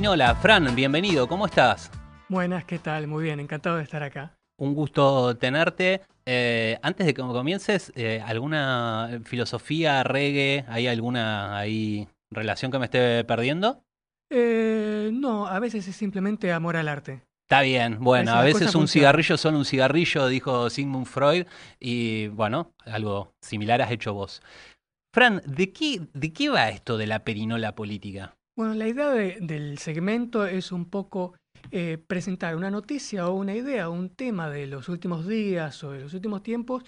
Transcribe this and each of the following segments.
Perinola. Fran, bienvenido, ¿cómo estás? Buenas, ¿qué tal? Muy bien, encantado de estar acá. Un gusto tenerte. Eh, antes de que comiences, eh, ¿alguna filosofía, reggae, hay alguna ahí relación que me esté perdiendo? Eh, no, a veces es simplemente amor al arte. Está bien, bueno, a veces un funcionan. cigarrillo son un cigarrillo, dijo Sigmund Freud, y bueno, algo similar has hecho vos. Fran, ¿de qué, de qué va esto de la perinola política? Bueno, la idea de- del segmento es un poco eh, presentar una noticia o una idea, un tema de los últimos días o de los últimos tiempos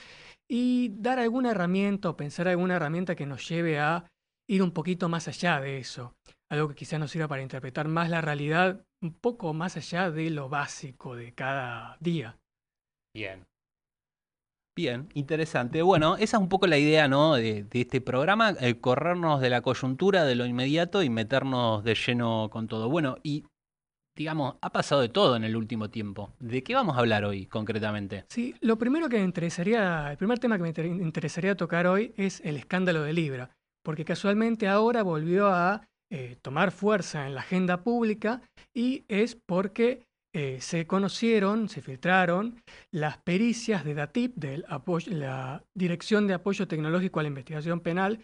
y dar alguna herramienta o pensar alguna herramienta que nos lleve a ir un poquito más allá de eso. Algo que quizás nos sirva para interpretar más la realidad un poco más allá de lo básico de cada día. Bien. Bien, interesante. Bueno, esa es un poco la idea, ¿no? De, este programa, eh, corrernos de la coyuntura, de lo inmediato y meternos de lleno con todo. Bueno, y digamos, ha pasado de todo en el último tiempo. ¿De qué vamos a hablar hoy concretamente? Sí, lo primero que me interesaría, el primer tema que me inter- interesaría tocar hoy es el escándalo de Libra, porque casualmente ahora volvió a eh, tomar fuerza en la agenda pública y es porque eh, se conocieron, se filtraron las pericias de DATIP, de la Dirección de Apoyo Tecnológico a la Investigación Penal,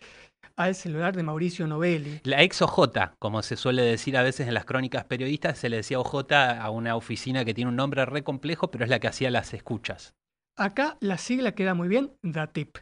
al celular de Mauricio Novelli. La ex OJ, como se suele decir a veces en las crónicas periodistas, se le decía OJ a una oficina que tiene un nombre re complejo, pero es la que hacía las escuchas. Acá la sigla queda muy bien, DATIP.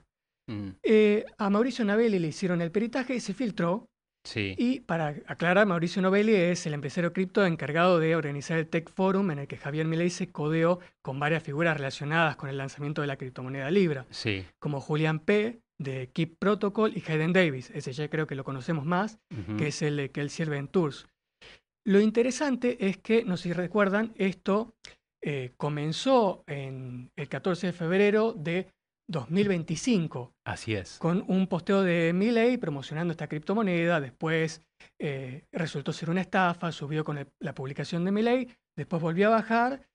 Mm, Eh, a Mauricio Novelli le hicieron el peritaje y se filtró sí. Y para aclarar, Mauricio Novelli es el empresario cripto encargado de organizar el Tech Forum en el que Javier Milei se codeó con varias figuras relacionadas con el lanzamiento de la criptomoneda Libra, Sí. como Julian P. de Keep Protocol y Hayden Davis, ese ya creo que lo conocemos más, que es el que él sirve en Tours. Lo interesante es que, no sé si recuerdan, esto eh, comenzó en el 14 de febrero de 2025 Así es. con un posteo de Milley promocionando esta criptomoneda, después eh, resultó ser una estafa, subió con el- la publicación de Milley, después volvió a bajar,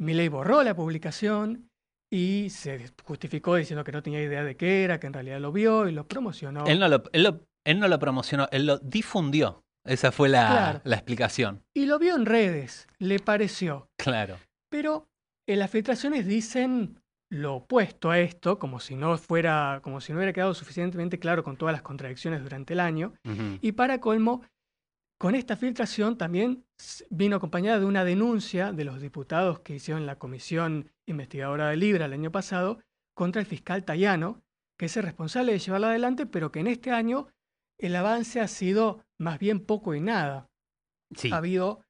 Milley borró la publicación y se justificó diciendo que no tenía idea de qué era, que en realidad lo vio y lo promocionó. Él no lo, él lo- él no lo promocionó, él lo difundió. Esa fue la, Claro. la explicación. Y lo vio en redes, le pareció. Claro. Pero en las filtraciones dicen lo opuesto a esto, como si no fuera, como si no hubiera quedado suficientemente claro con todas las contradicciones durante el año. Y para colmo, con esta filtración también vino acompañada de una denuncia de los diputados que hicieron la comisión investigadora de Libra el año pasado contra el fiscal Tayano, que es el responsable de llevarla adelante, pero que en este año el avance ha sido más bien poco y nada. Sí. Ha habido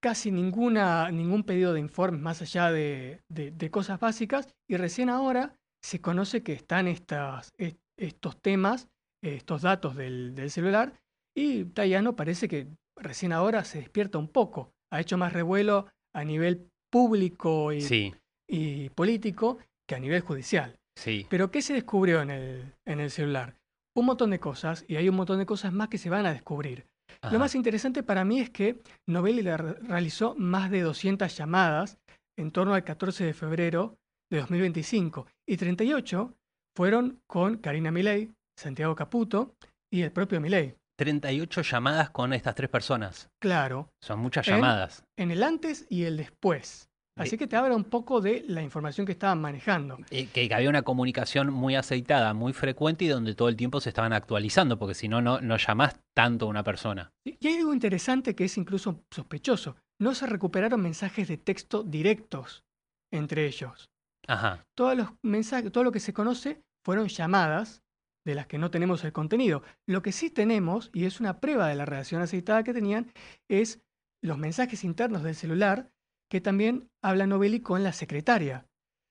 casi ninguna, ningún pedido de informes más allá de, de- de cosas básicas y recién ahora se conoce que están estas, est- estos temas, estos datos del, del celular y Tayano parece que recién ahora se despierta un poco. Ha hecho más revuelo a nivel público y, Sí, y político que a nivel judicial. sí. Pero ¿qué se descubrió en el, en el celular? Un montón de cosas y hay un montón de cosas más que se van a descubrir. Ajá. Lo más interesante para mí es que Novelli le realizó más de 200 llamadas en torno al 14 de febrero de 2025 y 38 fueron con Karina Milei, Santiago Caputo y el propio Milei. 38 llamadas con estas tres personas. Claro, Son muchas ¿En? llamadas. en el antes y el después. Así que te habla un poco de la información que estaban manejando. Eh, que, que había una comunicación muy aceitada, muy frecuente y donde todo el tiempo se estaban actualizando, porque si no, no, llamás tanto a una persona. Y hay algo interesante que es incluso sospechoso. No se recuperaron mensajes de texto directos entre ellos. Ajá. todos los mensajes, todo lo que se conoce fueron llamadas de las que no tenemos el contenido. Lo que sí tenemos, y es una prueba de la relación aceitada que tenían, es los mensajes internos del celular que también habla Novelli con la secretaria.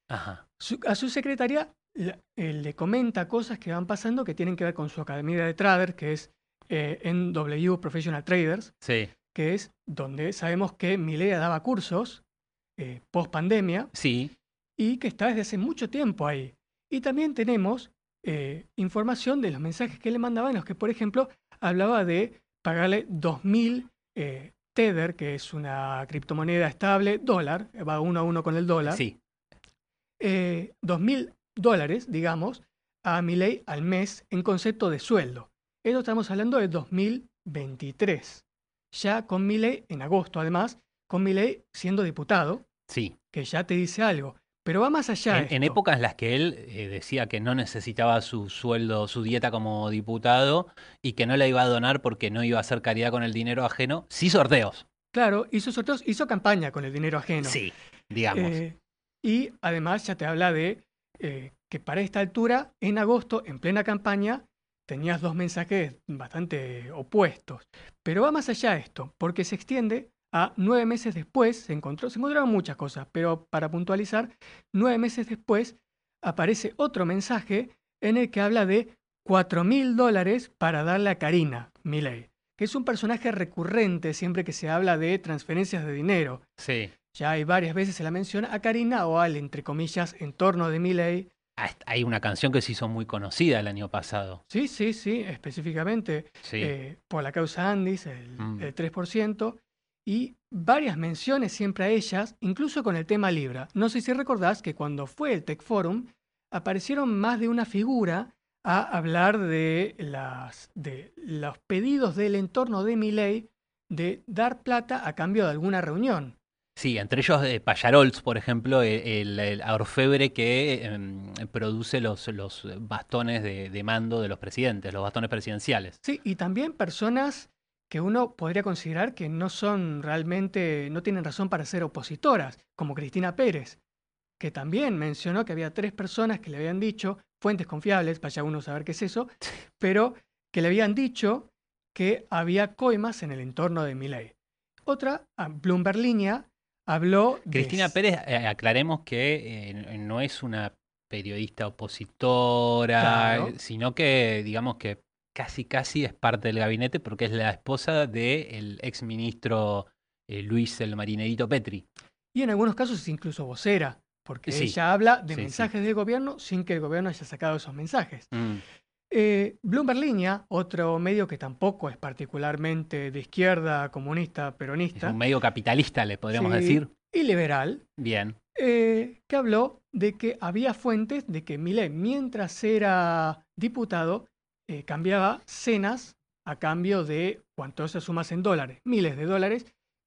Ajá. Su- a su secretaria la- eh, le comenta cosas que van pasando que tienen que ver con su academia de trader, que es eh, NW Professional Traders, Sí. que es donde sabemos que Milea daba cursos eh, post pandemia Sí. y que está desde hace mucho tiempo ahí. Y también tenemos eh, información de los mensajes que le mandaba en los que, por ejemplo, hablaba de pagarle 2.000 eh, Tether, que es una criptomoneda estable, dólar, va uno a uno con el dólar, Sí. eh, 2.000 dólares, digamos, a Milei al mes en concepto de sueldo. Esto estamos hablando de 2023. ya con Milley, en agosto además, con Milley siendo diputado, Sí. que ya te dice algo. Pero va más allá. En, épocas en las que él eh, decía que no necesitaba su sueldo, su dieta como diputado y que no la iba a donar porque no iba a hacer caridad con el dinero ajeno, sí sorteos. Claro, hizo sorteos, hizo campaña con el dinero ajeno. Sí, digamos. Eh, y además ya te habla de eh, que para esta altura, en agosto, en plena campaña, tenías dos mensajes bastante opuestos. Pero va más allá esto, porque se extiende a nueve meses después, se, encontró, se encontraron muchas cosas, pero para puntualizar, nueve meses después aparece otro mensaje en el que habla de cuatro mil dólares para darle a Karina Milley, que es un personaje recurrente siempre que se habla de transferencias de dinero. sí. Ya hay varias veces se la menciona a Karina o al, entre comillas, entorno de Milley. Ah, Hay una canción que se hizo muy conocida el año pasado. Sí, sí, sí, específicamente Sí. eh, por la causa Andis, el, Mm. el 3%, y varias menciones siempre a ellas, incluso con el tema Libra. No sé si recordás que cuando fue el Tech Forum, aparecieron más de una figura a hablar de, las, de los pedidos del entorno de Milley de dar plata a cambio de alguna reunión. Sí, entre ellos eh, Payarols, por ejemplo, el, el orfebre que em, produce los, los bastones de, de mando de los presidentes, los bastones presidenciales. Sí, y también personas que uno podría considerar que no son realmente, no tienen razón para ser opositoras, como Cristina Pérez, que también mencionó que había tres personas que le habían dicho, fuentes confiables, vaya uno a saber qué es eso, pero que le habían dicho que había coimas en el entorno de Milei. Otra, Bloomberg Línea, habló de... Cristina Pérez, eh, aclaremos que eh, no es una periodista opositora, Claro. sino que digamos que casi casi es parte del gabinete porque es la esposa del ex ministro Luis el Marinerito Petri. Y en algunos casos es incluso vocera, porque Sí. ella habla de Sí, sí. mensajes del gobierno sin que el gobierno haya sacado esos mensajes. Mm, Eh, Bloomberg Línea, otro medio que tampoco es particularmente de izquierda, comunista, Es peronista, un medio capitalista, le podríamos decir. y liberal, Bien. eh, que habló de que había fuentes de que Milei, mientras era diputado, eh, cambiaba cenas a cambio de cuánto se sumas en dólares, miles de dólares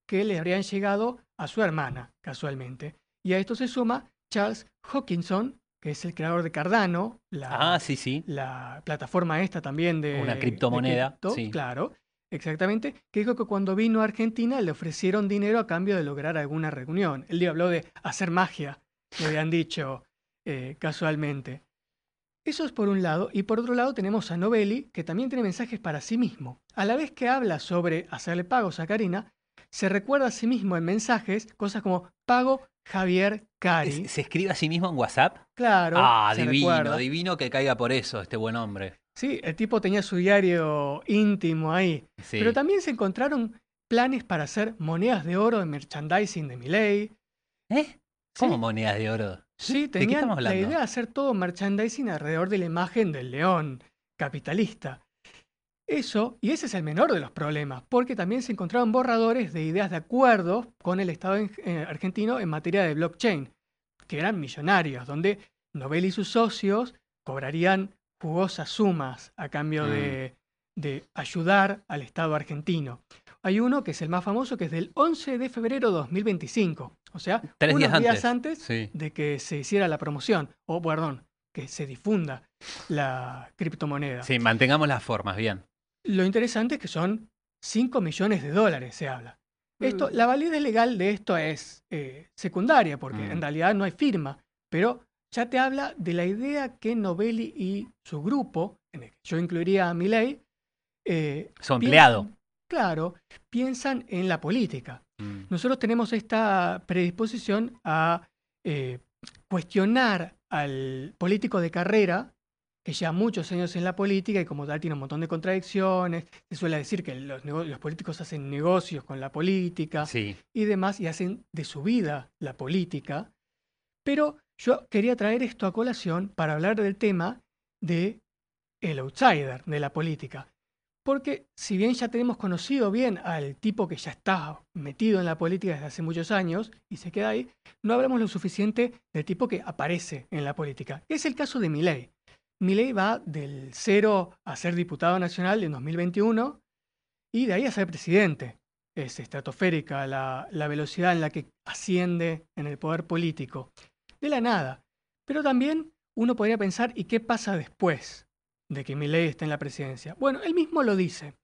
que le habrían llegado a su hermana, casualmente. Y a esto se suma Charles Hawkinson, que es el creador de Cardano, la, Ah, sí, sí. la plataforma esta también de... Una de criptomoneda, cripto, sí. Claro, exactamente. Que dijo que cuando vino a Argentina le ofrecieron dinero a cambio de lograr alguna reunión. Él habló de hacer magia, le habían dicho eh, casualmente. Eso es por un lado. Y por otro lado tenemos a Novelli, que también tiene mensajes para sí mismo. A la vez que habla sobre hacerle pagos a Karina, se recuerda a sí mismo en mensajes cosas como pago Javier Cari. ¿Se escribe a sí mismo en WhatsApp? Claro. ah, divino, recuerda. divino que caiga por eso este buen hombre. Sí, el tipo tenía su diario íntimo ahí. Sí. Pero también se encontraron planes para hacer monedas de oro de merchandising de Miley. ¿Eh? ¿Cómo Sí. monedas de oro? Sí, tenían la idea de hacer todo merchandising alrededor de la imagen del león capitalista. Eso, y ese es el menor de los problemas, porque también se encontraron borradores de ideas de acuerdos con el Estado en- eh, argentino en materia de blockchain, que eran millonarios, donde Nobel y sus socios cobrarían jugosas sumas a cambio Mm. de, de ayudar al Estado argentino. Hay uno que es el más famoso, que es del 11 de febrero de 2025, o sea, Tres unos días días antes. antes Sí. de que se hiciera la promoción, o perdón, que se difunda la criptomoneda. Sí, mantengamos las formas, bien. Lo interesante es que son 5 millones de dólares, se habla. Esto, Mm. la validez legal de esto es eh, secundaria, porque Mm. en realidad no hay firma, pero ya te habla de la idea que Novelli y su grupo, en el que yo incluiría a Milley, eh, Su piensan- empleado. claro, piensan en la política. Mm. Nosotros tenemos esta predisposición a eh, cuestionar al político de carrera que lleva muchos años en la política y como tal tiene un montón de contradicciones. Se suele decir que los, políticos hacen negocios con la política Sí. y demás y hacen de su vida la política. Pero yo quería traer esto a colación para hablar del tema de el outsider de la política. Porque si bien ya tenemos conocido bien al tipo que ya está metido en la política desde hace muchos años y se queda ahí, no hablamos lo suficiente del tipo que aparece en la política. Es el caso de Milei. Milei va del cero a ser diputado nacional en 2021 y de ahí a ser presidente. es estratosférica la, la velocidad en la que asciende en el poder político. De la nada. Pero también uno podría pensar, ¿y qué pasa después de que Milei esté en la presidencia? Bueno, él mismo lo dice.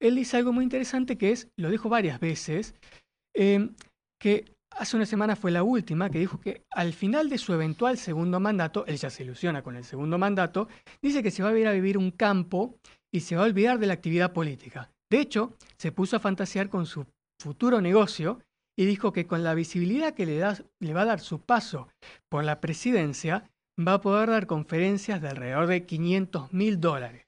Él dice algo muy interesante que es, lo dijo varias veces, eh, que hace una semana fue la última, que dijo que al final de su eventual segundo mandato, él ya se ilusiona con el segundo mandato, dice que se va a ir a vivir un campo y se va a olvidar de la actividad política. De hecho, se puso a fantasear con su futuro negocio y dijo que con la visibilidad que le, da, le va a dar su paso por la presidencia, va a poder dar conferencias de alrededor de 500 mil dólares.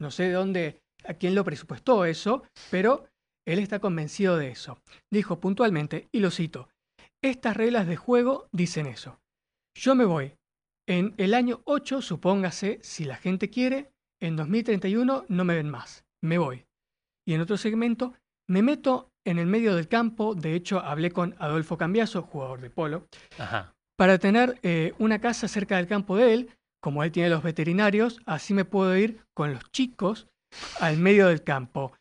No sé de dónde, a quién lo presupuestó eso, pero él está convencido de eso. Dijo puntualmente, y lo cito, estas reglas de juego dicen eso. Yo me voy. En el año 8, supóngase, si la gente quiere, en 2031 no me ven más. Me voy. Y en otro segmento, me meto en el medio del campo. De hecho, hablé con Adolfo Cambiaso, jugador de polo, para tener eh, una casa cerca del campo de él. Como él tiene los veterinarios, así me puedo ir con los chicos al medio del campo.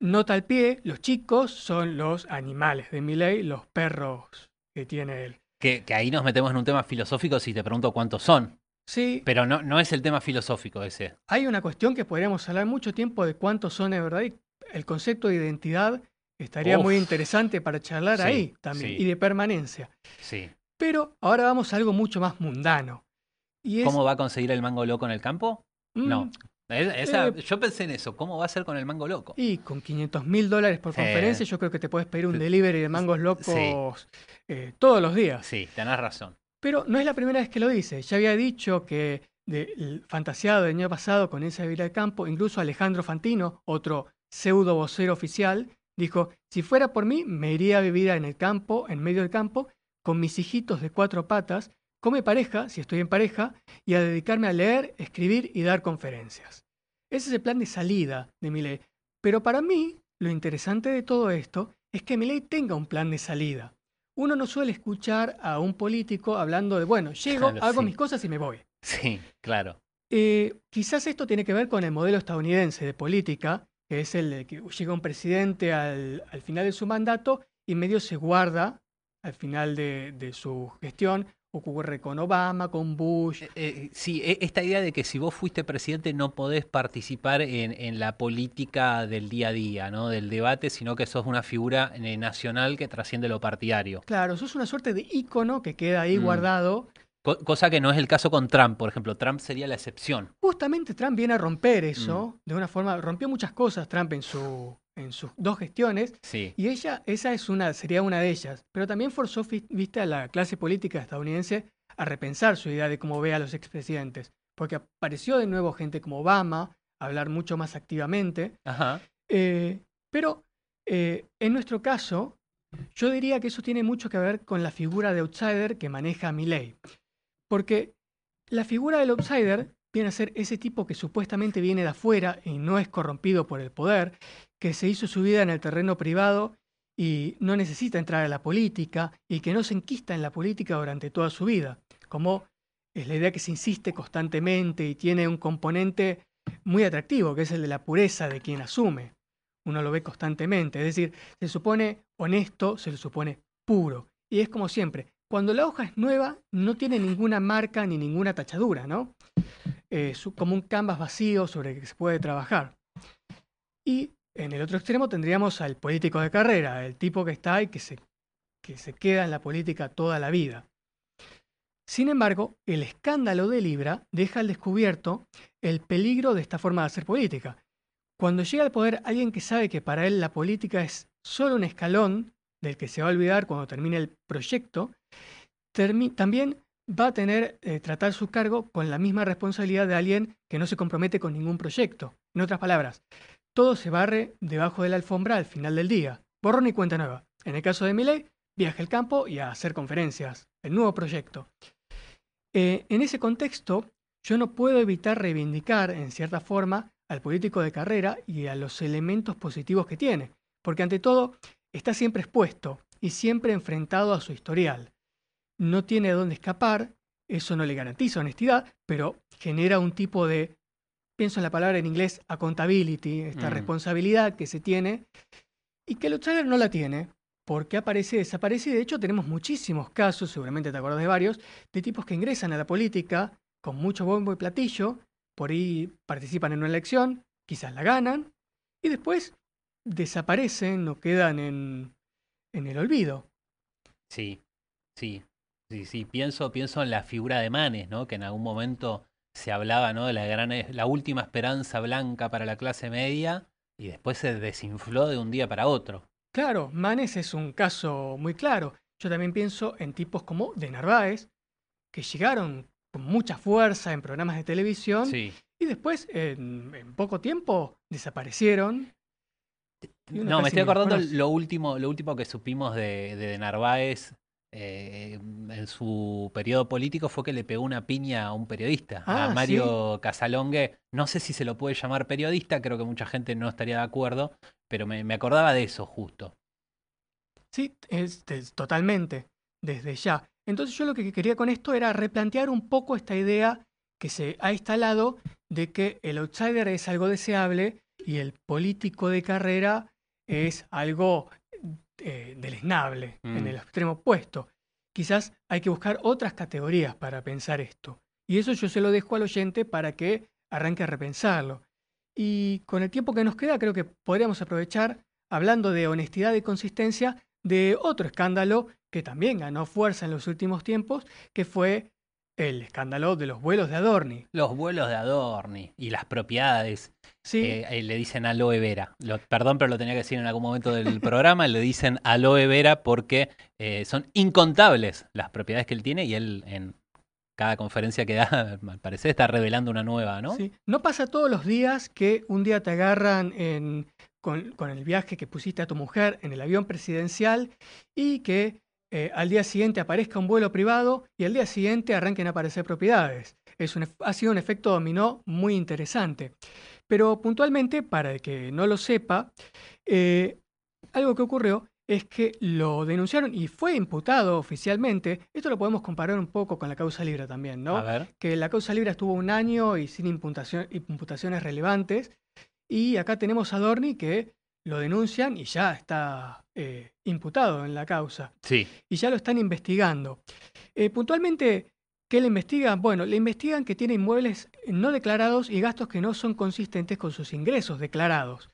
Nota al pie, los chicos son los animales de mi ley, los perros que tiene él. Que, ahí nos metemos en un tema filosófico si te pregunto cuántos son. Sí. Pero no, no es el tema filosófico ese. Hay una cuestión que podríamos hablar mucho tiempo de cuántos son de verdad. Y el concepto de identidad estaría muy interesante para charlar ahí también. Y de permanencia. Sí. Pero ahora vamos a algo mucho más mundano. Y ¿Cómo va a conseguir el mango loco en el campo? Mm, no. Eh, yo pensé en eso, ¿cómo va a ser con el mango loco? Y con 500 mil dólares por conferencia, yo creo que te puedes pedir un delivery de mangos locos eh, todos los días. Sí, tenés razón. Pero no es la primera vez que lo dice. Ya había dicho que del fantasiado del año pasado con esa vida de campo, incluso Alejandro Fantino, otro pseudo vocero oficial, dijo, si fuera por mí, me iría a vivir en el campo, en medio del campo, con mis hijitos de cuatro patas, con mi pareja, si estoy en pareja, y a dedicarme a leer, escribir y dar conferencias. Ese es el plan de salida de Milei. Pero para mí, lo interesante de todo esto es que Milei tenga un plan de salida. Uno no suele escuchar a un político hablando de, bueno, llego, hago mis cosas y me voy. Sí, claro. Eh, quizás esto tiene que ver con el modelo estadounidense de política, que es el de que llega un presidente al, final de su mandato y medio se guarda al final de su gestión ocurre con Obama, con Bush. Eh, eh, sí, e, esta idea de que si vos fuiste presidente no podés participar en, la política del día a día, ¿no? Del debate, sino que sos una figura eh, nacional que trasciende lo partidario. Claro, sos una suerte de ícono que queda ahí mm. guardado. cosa que no es el caso con Trump, por ejemplo. Trump sería la excepción. Justamente Trump viene a romper eso, mm. de una forma, rompió muchas cosas Trump en su, en sus dos gestiones. Y ella, esa es una, sería una de ellas. Pero también forzó, viste, a la clase política estadounidense a repensar su idea de cómo ve a los expresidentes. Porque apareció de nuevo gente como Obama, a hablar mucho más activamente. Eh, pero eh, en nuestro caso, yo diría que eso tiene mucho que ver con la figura de outsider que maneja Milley. Porque la figura del outsider viene a ser ese tipo que supuestamente viene de afuera y no es corrompido por el poder, que se hizo su vida en el terreno privado y no necesita entrar a la política y que no se enquista en la política durante toda su vida, como es la idea que se insiste constantemente y tiene un componente muy atractivo, que es el de la pureza de quien asume. Uno lo ve constantemente, es decir, se supone honesto, se le supone puro. Y es como siempre, cuando la hoja es nueva, no tiene ninguna marca ni ninguna tachadura, ¿no? Es como un canvas vacío sobre el que se puede trabajar. Y en el otro extremo tendríamos al político de carrera, el tipo que está y que se, que se queda en la política toda la vida. Sin embargo, el escándalo de Libra deja al descubierto el peligro de esta forma de hacer política. Cuando llega al poder alguien que sabe que para él la política es solo un escalón del que se va a olvidar cuando termine el proyecto, también va a tener eh, tratar su cargo con la misma responsabilidad de alguien que no se compromete con ningún proyecto. En otras palabras, todo se barre debajo de la alfombra al final del día. Borrón y cuenta nueva. En el caso de Miley, viaja al campo y a hacer conferencias. El nuevo proyecto. Eh, en ese contexto, yo no puedo evitar reivindicar, en cierta forma, al político de carrera y a los elementos positivos que tiene. Porque ante todo, está siempre expuesto y siempre enfrentado a su historial. No tiene dónde escapar, eso no le garantiza honestidad, pero genera un tipo de pienso en la palabra en inglés accountability, esta mm. responsabilidad que se tiene y que el outsider no la tiene, porque aparece y desaparece, y de hecho tenemos muchísimos casos, seguramente te acuerdas de varios, de tipos que ingresan a la política con mucho bombo y platillo, por ahí participan en una elección, quizás la ganan, y después desaparecen o quedan en, en el olvido. Sí, sí, sí, sí. Pienso, pienso en la figura de Manes, ¿no? Que en algún momento se hablaba, ¿no? De la gran, la última esperanza blanca para la clase media y después se desinfló de un día para otro. Claro, Manes es un caso muy claro. Yo también pienso en tipos como de Narváez, que llegaron con mucha fuerza en programas de televisión Sí. y después, en, en poco tiempo, desaparecieron. No, me estoy acordando lo último, lo último que supimos de, de Narváez eh, en su periodo político fue que le pegó una piña a un periodista, Ah, a Mario Casalongue. No sé si se lo puede llamar periodista, creo que mucha gente no estaría de acuerdo, pero me, me acordaba de eso justo. Sí, es, es totalmente, desde ya. Entonces yo lo que quería con esto era replantear un poco esta idea que se ha instalado de que el outsider es algo deseable y el político de carrera es algo eh, deleznable, en Mm. el extremo opuesto. Quizás hay que buscar otras categorías para pensar esto. Y eso yo se lo dejo al oyente para que arranque a repensarlo. Y con el tiempo que nos queda, creo que podríamos aprovechar, hablando de honestidad y consistencia, de otro escándalo que también ganó fuerza en los últimos tiempos, que fue el escándalo de los vuelos de Adorni. Los vuelos de Adorni y las propiedades. Sí, eh, eh, le dicen aloe vera. Lo- perdón, pero lo tenía que decir en algún momento del programa. le dicen aloe vera porque eh, son incontables las propiedades que él tiene y él en cada conferencia que da, al parecer está revelando una nueva, ¿no? sí. No pasa todos los días que un día te agarran en- con, con el viaje que pusiste a tu mujer en el avión presidencial y que eh, al día siguiente aparezca un vuelo privado y al día siguiente arranquen a aparecer propiedades. Es un ha sido un efecto dominó muy interesante. Pero puntualmente, para el que no lo sepa, eh, algo que ocurrió es que lo denunciaron y fue imputado oficialmente. Esto lo podemos comparar un poco con la causa Libra también, ¿no? A ver. que la causa Libra estuvo un año y sin imputación- imputaciones relevantes. Y acá tenemos a Dorni que lo denuncian y ya está eh, imputado en la causa. Sí. Y ya lo están investigando. Eh, puntualmente, ¿qué le investigan? Bueno, le investigan que tiene inmuebles no declarados y gastos que no son consistentes con sus ingresos declarados,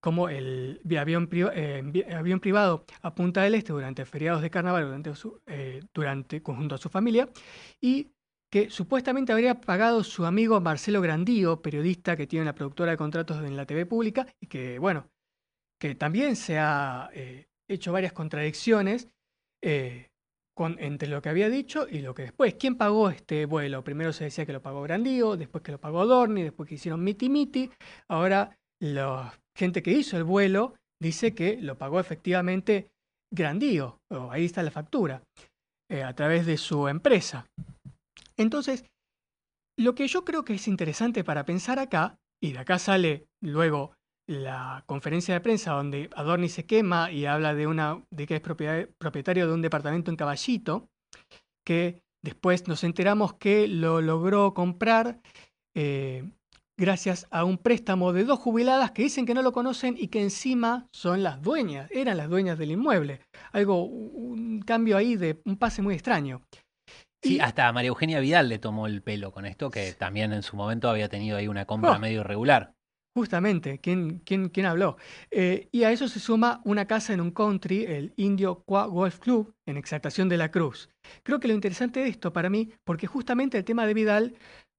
como el vi- avión, pri- eh, vi- avión privado a Punta del Este durante feriados de carnaval durante, su, eh, durante conjunto a su familia y que supuestamente habría pagado su amigo Marcelo Grandío, periodista que tiene una productora de contratos en la TV pública y que, bueno, que también se ha eh, hecho varias contradicciones eh, con, entre lo que había dicho y lo que después. ¿Quién pagó este vuelo? Primero se decía que lo pagó Grandío, después que lo pagó Dorni, después que hicieron Miti Miti. Ahora la gente que hizo el vuelo dice que lo pagó efectivamente Grandío. ahí está la factura, eh, a través de su empresa. Entonces, lo que yo creo que es interesante para pensar acá, y de acá sale luego la conferencia de prensa donde Adorni se quema y habla de, una, de que es propietario de un departamento en Caballito, que después nos enteramos que lo logró comprar eh, gracias a un préstamo de dos jubiladas que dicen que no lo conocen y que encima son las dueñas, eran las dueñas del inmueble. Algo, un cambio ahí de un pase muy extraño. Sí, Y- hasta a María Eugenia Vidal le tomó el pelo con esto, que también en su momento había tenido ahí una compra Oh. medio irregular. Justamente, ¿quién, quién, quién habló? Eh, y a eso se suma una casa en un country, el Indio Qua Golf Club, en Exaltación de la Cruz. Creo que lo interesante de esto para mí, porque justamente el tema de Vidal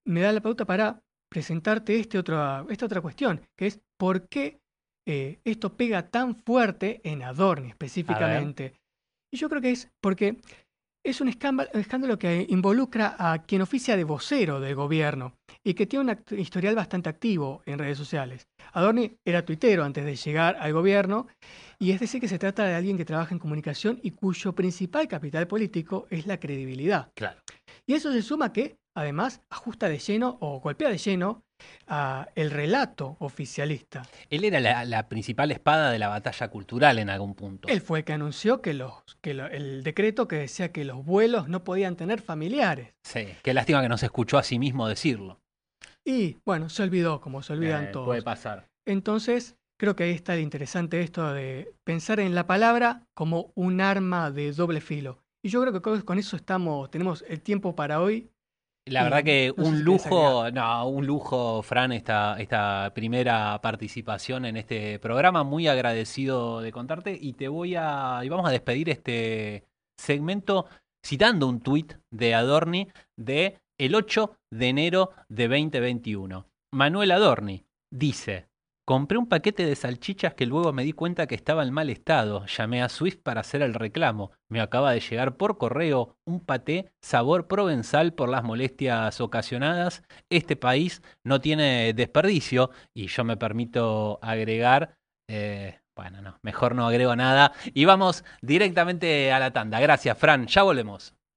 me da la pauta para presentarte este otro, esta otra cuestión, que es por qué eh, esto pega tan fuerte en Adorni específicamente. Y yo creo que es porque es un escándalo, escándalo que involucra a quien oficia de vocero del gobierno y que tiene un historial bastante activo en redes sociales. Adorni era tuitero antes de llegar al gobierno y es decir que se trata de alguien que trabaja en comunicación y cuyo principal capital político es la credibilidad. Claro. Y eso se suma que, además, ajusta de lleno o golpea de lleno a el relato oficialista. Él era la, la principal espada de la batalla cultural en algún punto. Él fue el que anunció que, los, que lo- el decreto que decía que los vuelos no podían tener familiares. Sí, qué lástima que no se escuchó a sí mismo decirlo. Y bueno, se olvidó, como se olvidan Eh, todos. Puede pasar. Entonces, creo que ahí está el interesante esto de pensar en la palabra como un arma de doble filo. Y yo creo que con eso estamos, tenemos el tiempo para hoy. La verdad que un lujo, no, un lujo, Fran, esta, esta primera participación en este programa. Muy agradecido de contarte. Y te voy a. Y vamos a despedir este segmento citando un tuit de Adorni de el 8 de enero de 2021. Manuel Adorni dice, compré un paquete de salchichas que luego me di cuenta que estaba en mal estado. Llamé a Swift para hacer el reclamo. Me acaba de llegar por correo un paté sabor provenzal por las molestias ocasionadas. Este país no tiene desperdicio y yo me permito agregar... Eh, bueno, no, mejor no agrego nada. Y vamos directamente a la tanda. Gracias, Fran. Ya volvemos.